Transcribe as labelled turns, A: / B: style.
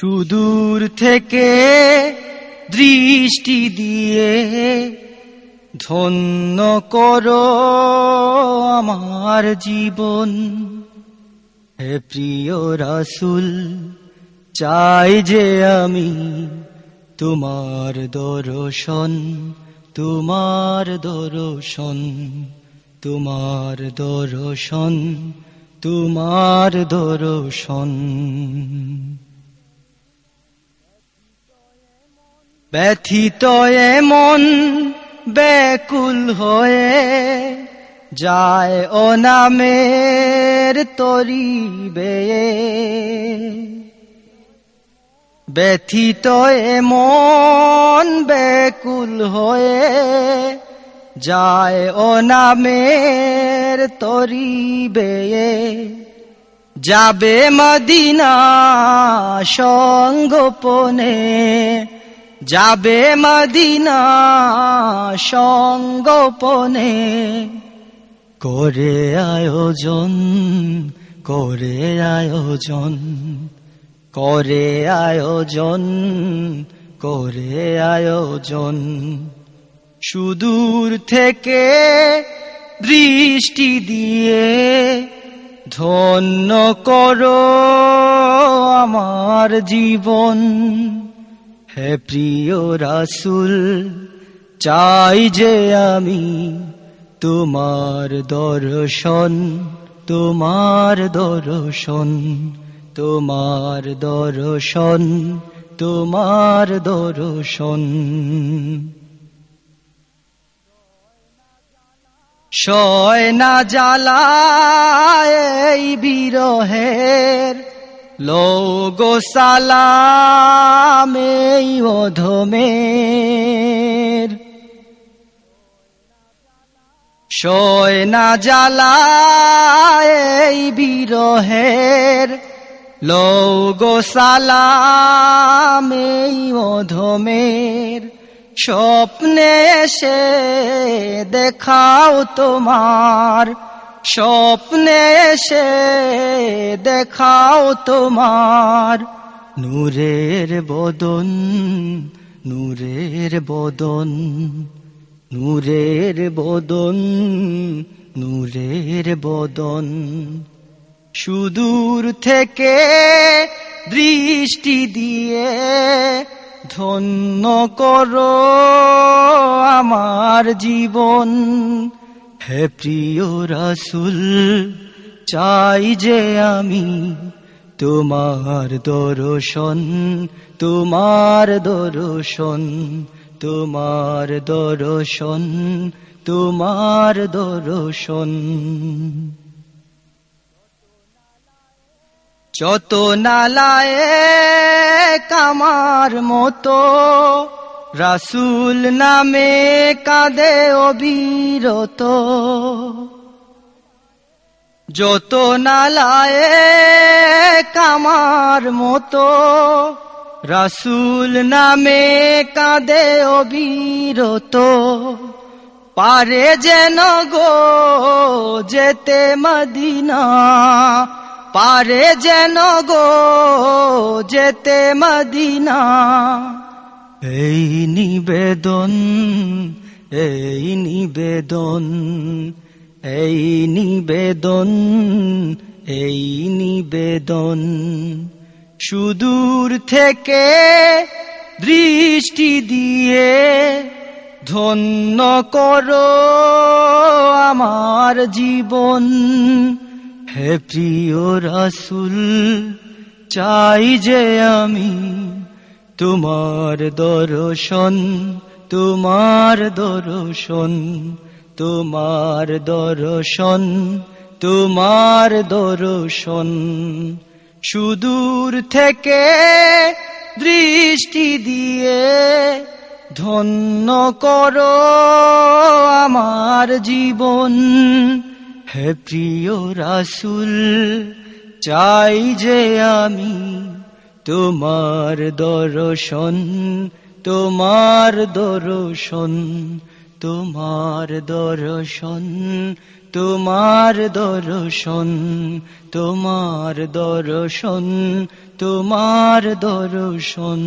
A: সুদূর থেকে দৃষ্টি দিয়ে ধন্য করো আমার জীবন। হে প্রিয় রাসুল, চাই যে আমি তোমার দর্শন তোমার দর্শন তোমার দর্শন তোমার দর্শন। ব্যথিত এমন ব্যাকুল হয়ে যায় ও নামের তরি বেয়ে ব্যথিত এমন ব্যাকুল হয়ে যায় ও নামের তরি বেয়ে যাবে মদিনা সঙ্গোপনে যাবে মদিনা সঙ্গোপনে করে আয়োজন করে আয়োজন করে আয়োজন করে আয়োজন। সুদূর থেকে দৃষ্টি দিয়ে ধন্য করো আমার জীবন। হে প্রিয় রাসুল, চাই যে আমি তোমার দর্শন তোমার দর্শন তোমার দর্শন তোমার দর্শন। সয় না জ্বালায় বিরহের লোগো সালাম অধমের সয় না জ্বালায় বিরহের লোগো সালাম অধমের স্বপ্নে এসে দেখাও তোমার স্বপ্নে এসে দেখাও তোমার নূরের বদন নূরের বদন নূরের বদন নূরের বদন। সুদূর থেকে দৃষ্টি দিয়ে ধন্য করো আমার জীবন। হে প্রিয় রাসুল, চাই যে আমি তোমার দর্শন তোমার দর্শন তোমার দর্শন তোমার দর্শন। যত নালায় কামার মতো রাসুল নামে কাঁদে অবিরত। যত নালায় কামার মতো, রাসুল নামে কাঁদে অবিরত। পারে যেন গো যেতে মদিনা, পারে যেন গো যেতে মদিনা। এই নিবেদন এই নিবেদন এই নিবেদন এই নিবেদন। সুদূর থেকে দৃষ্টি দিয়ে ধন্য করো আমার জীবন। হে প্রিয় রাসুল, চাই যে আমি তোমার দর্শন তোমার দর্শন তোমার দর্শন তোমার দর্শন। সুদূর থেকে দৃষ্টি দিয়ে ধন্য করো আমার জীবন। হে প্রিয় রাসুল, চাই যে আমি তোমার দর্শন তোমার দর্শন তোমার দর্শন তোমার দর্শন তোমার দর্শন তোমার দর্শন।